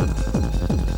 うん。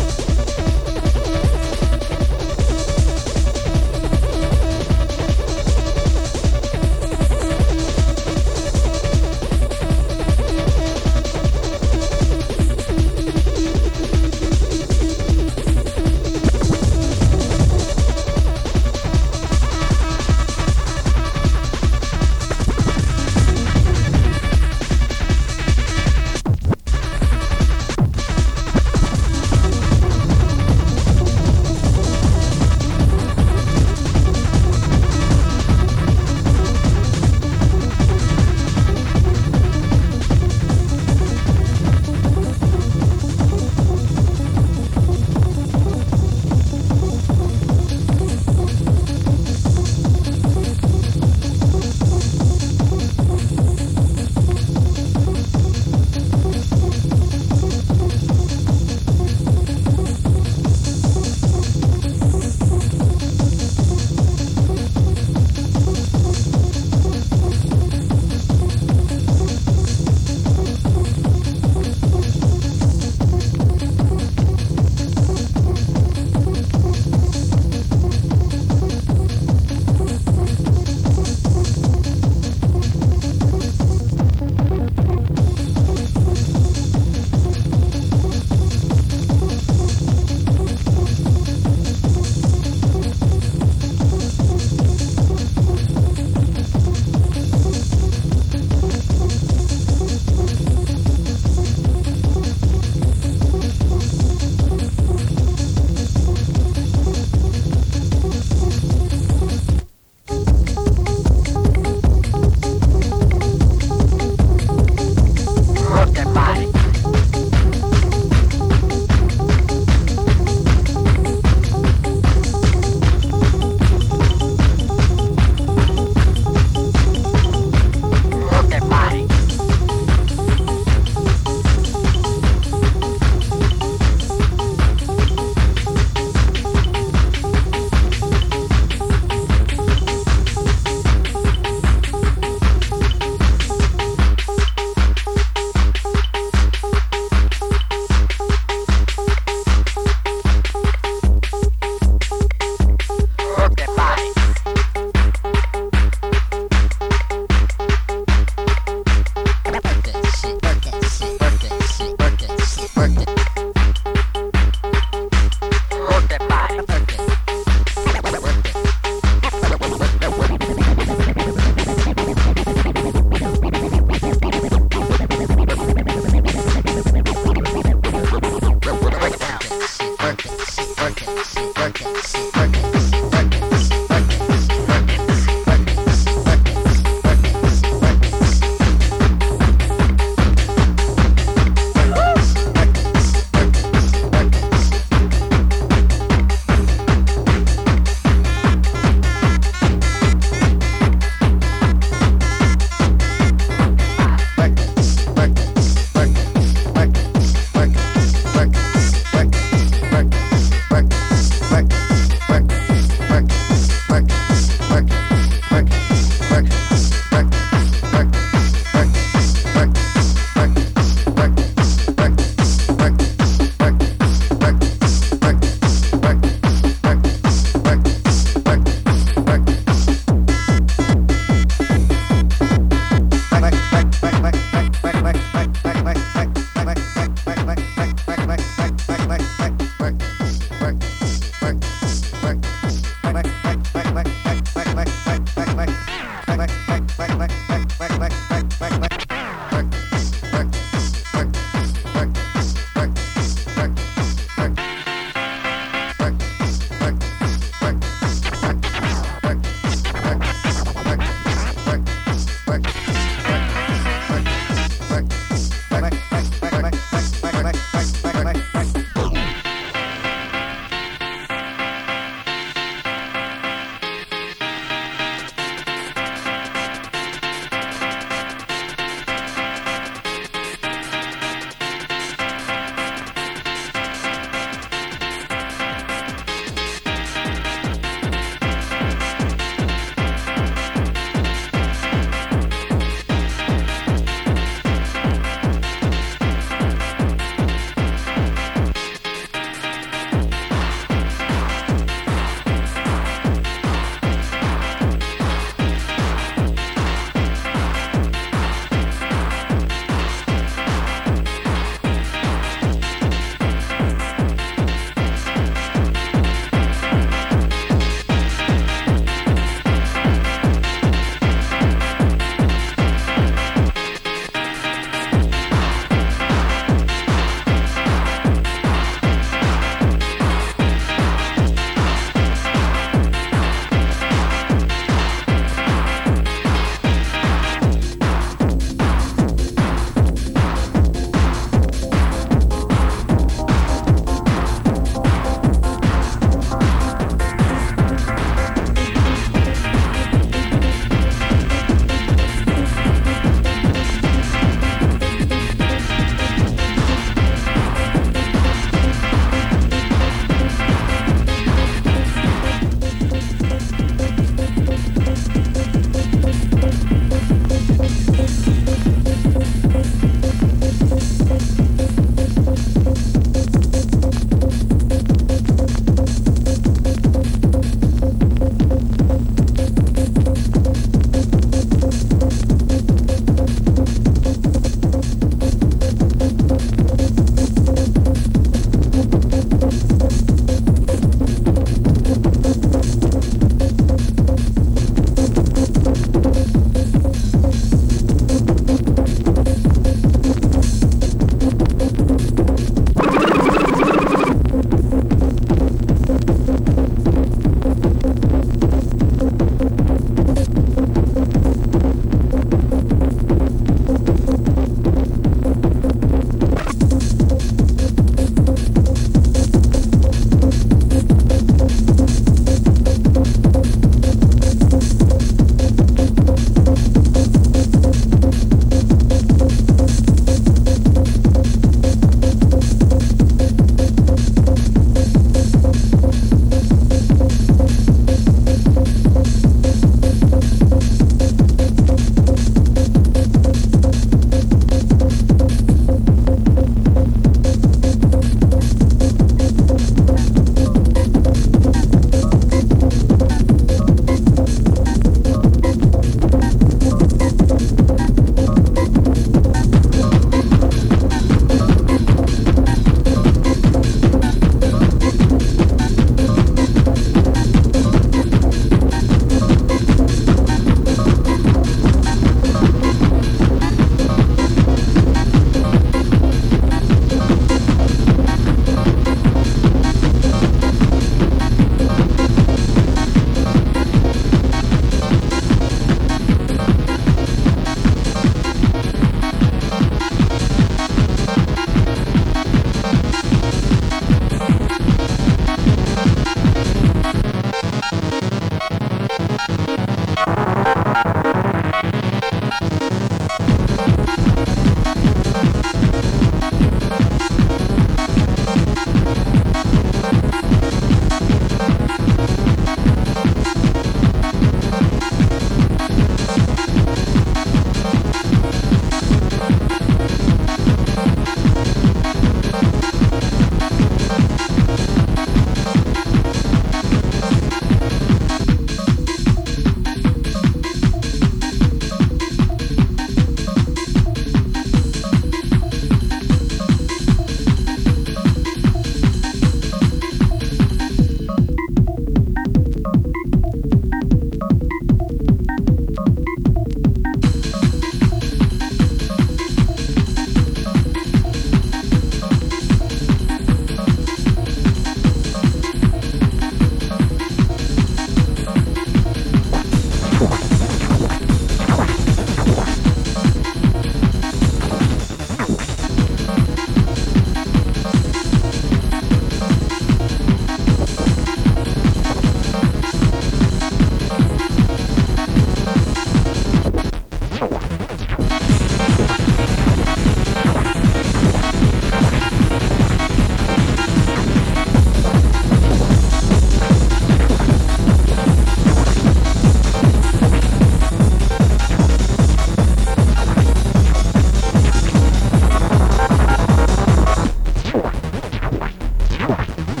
Yeah.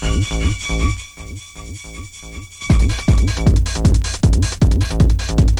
Thank you.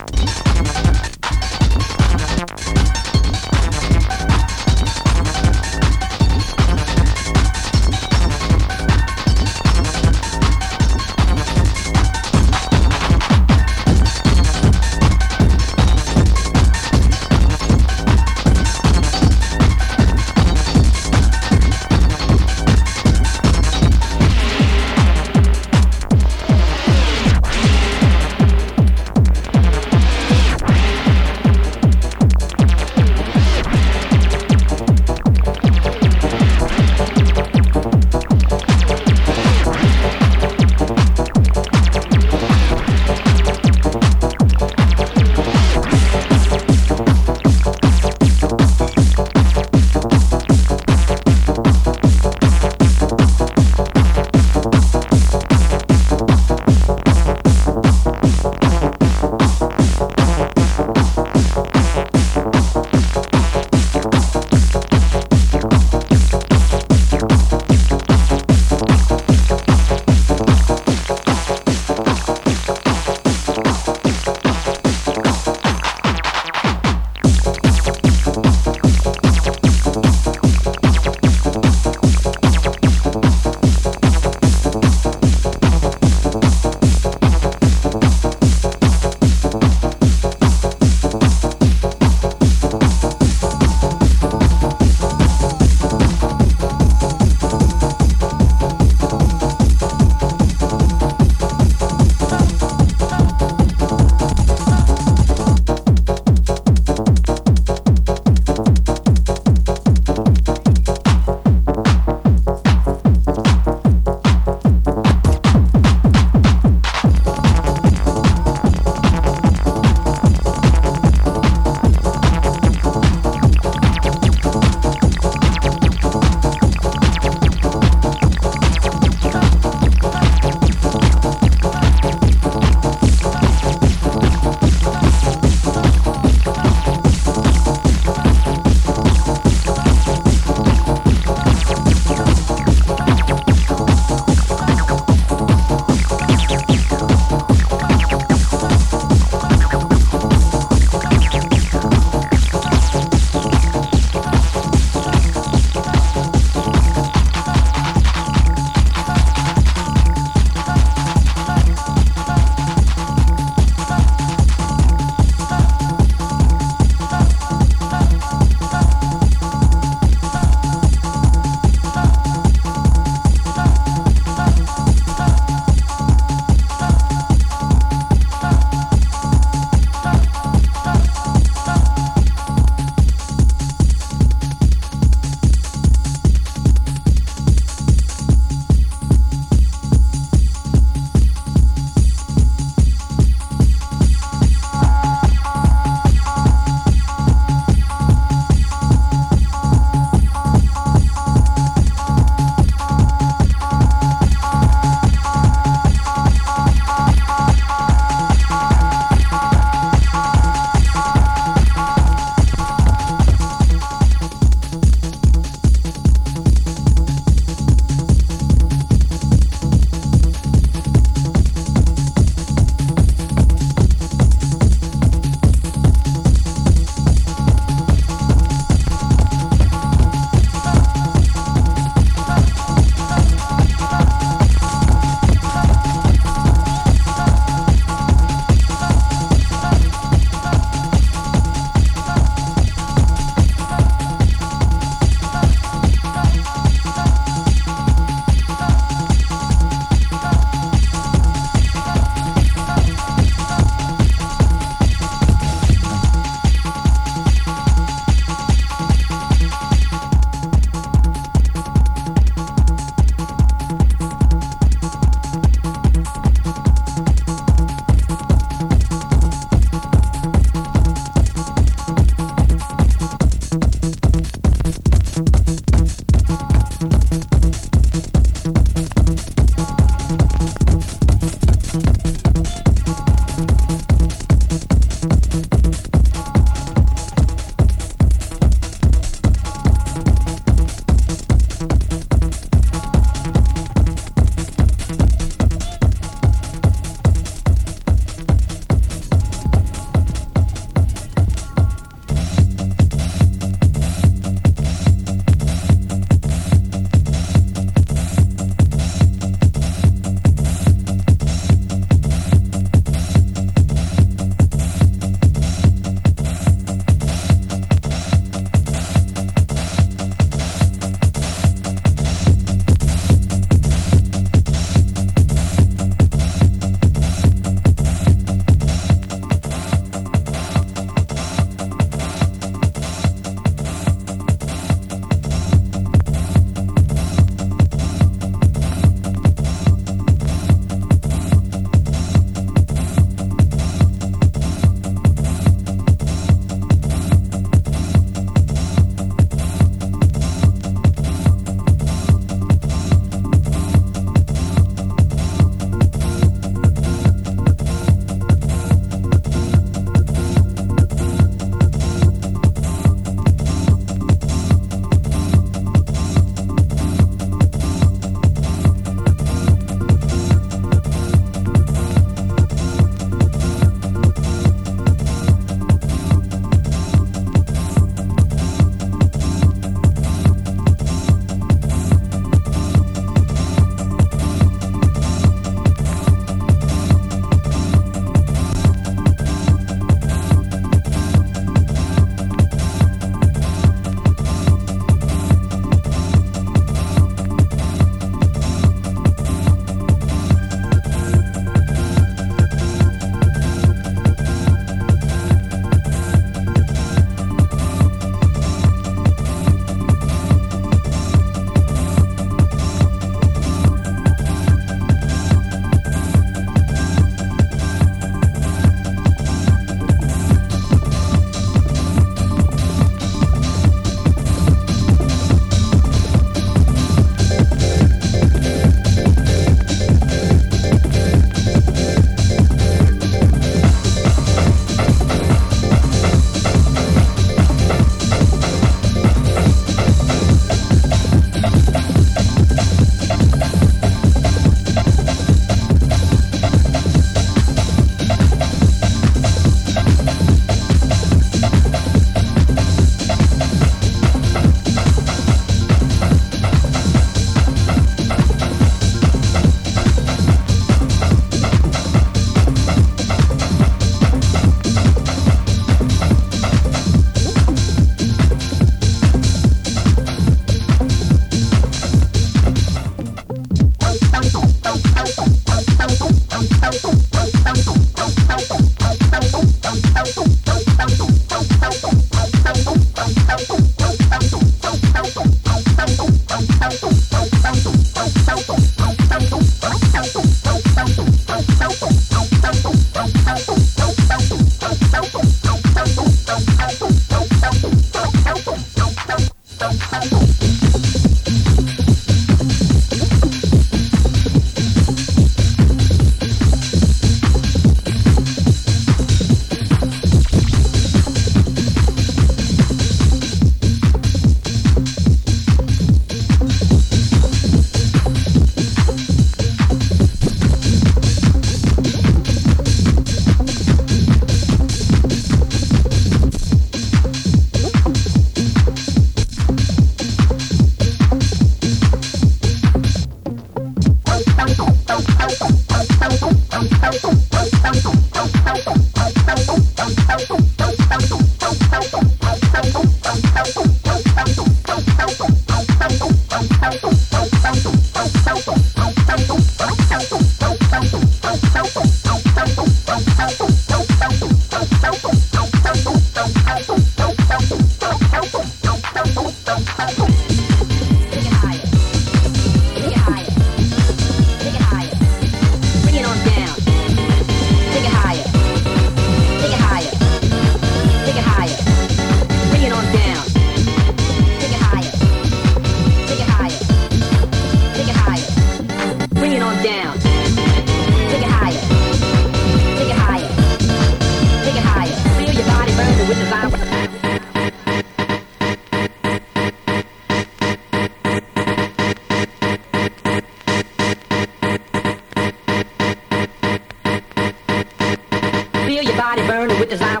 With desire.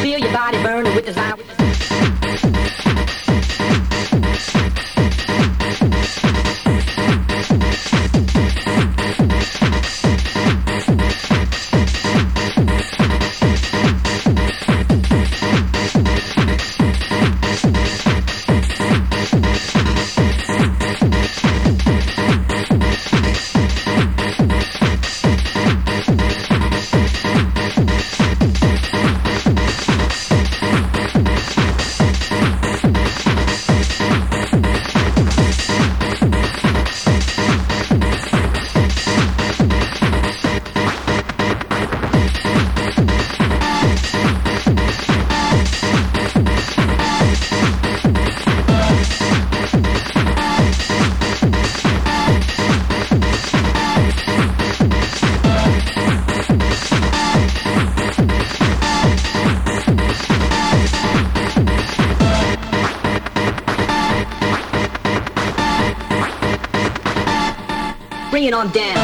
Feel your body burning with desire. On down.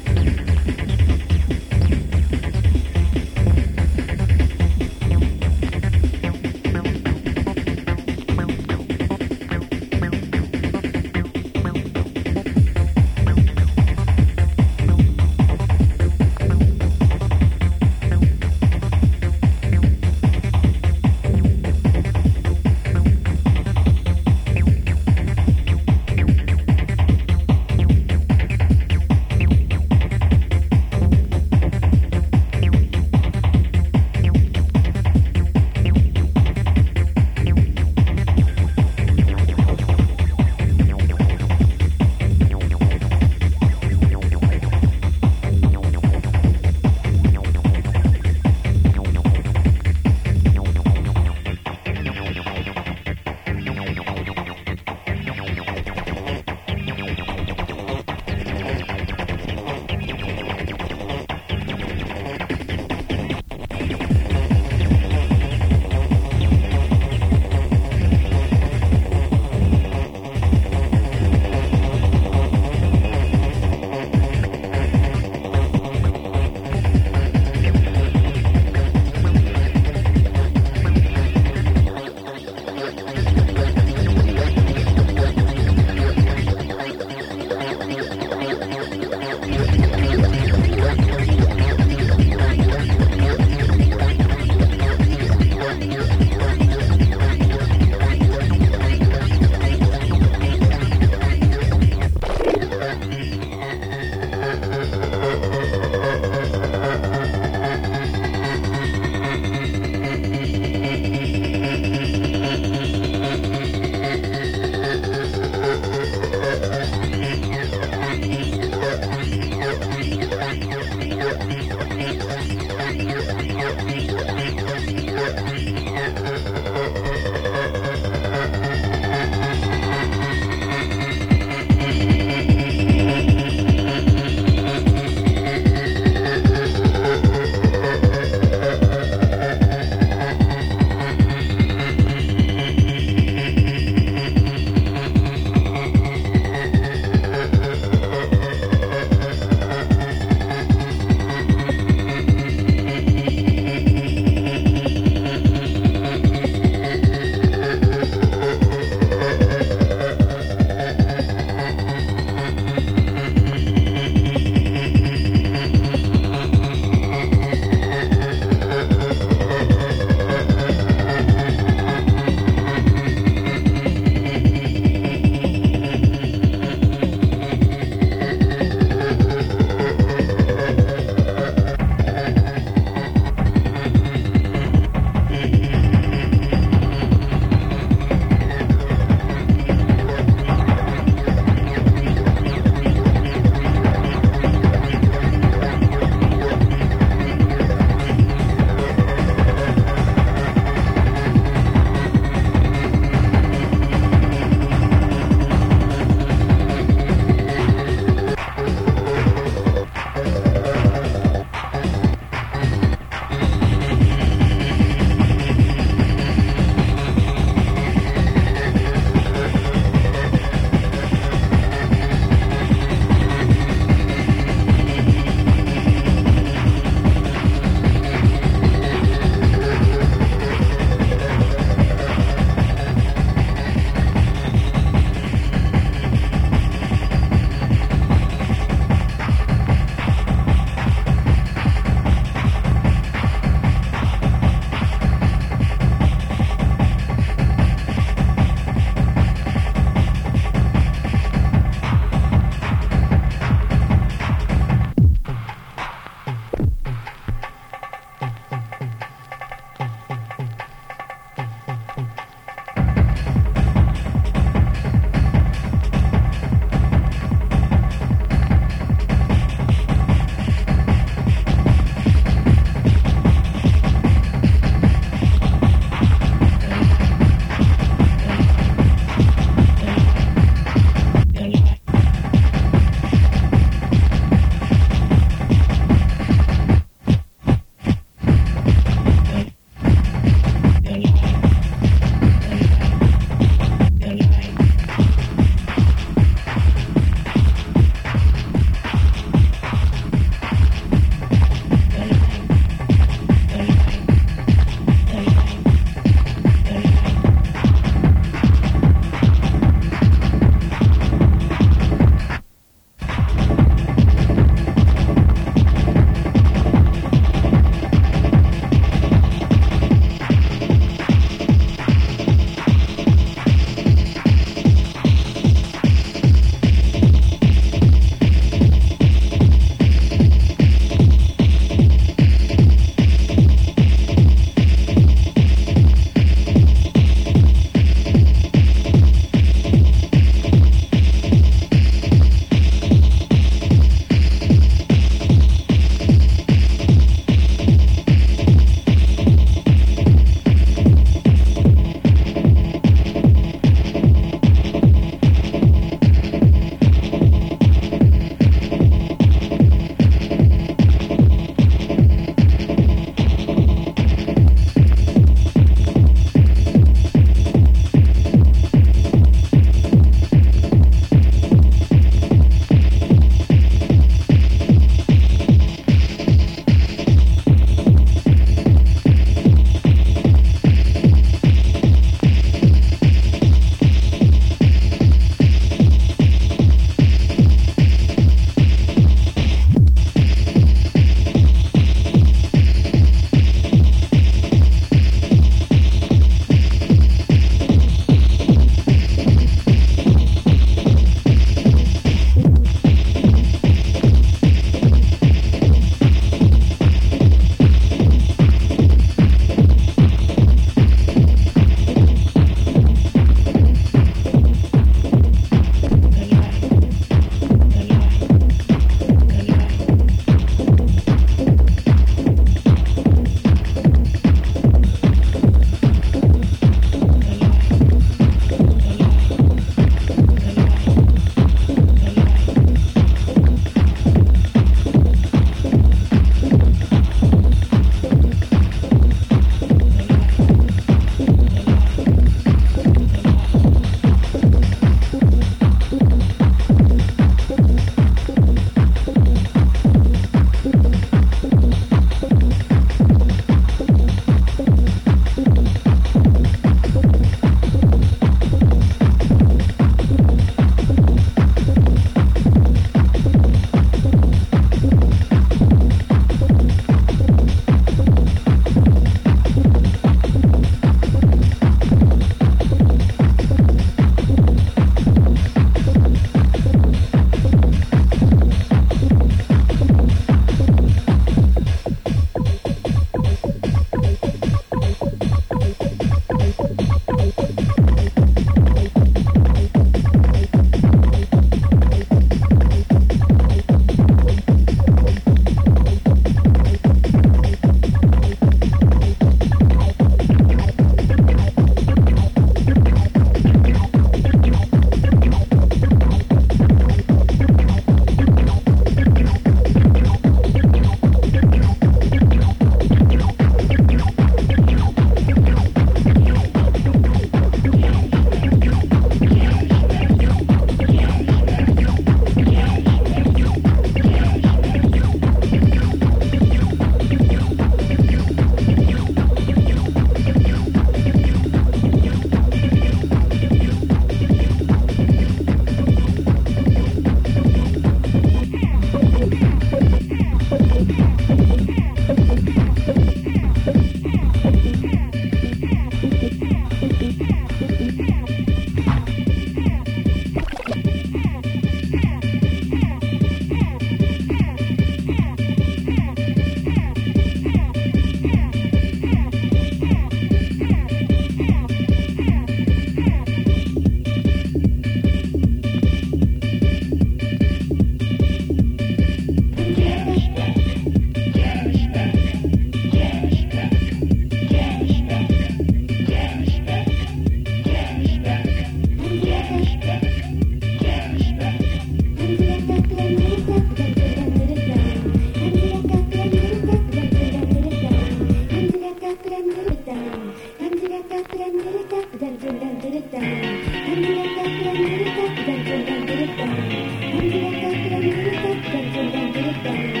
Thank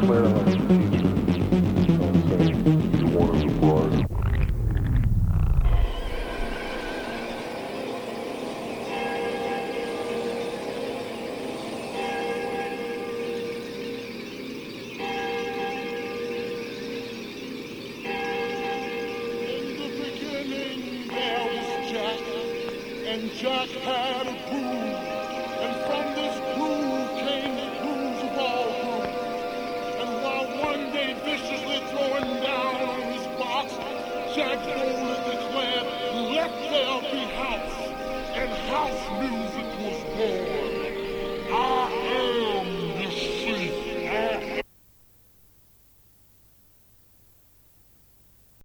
Remember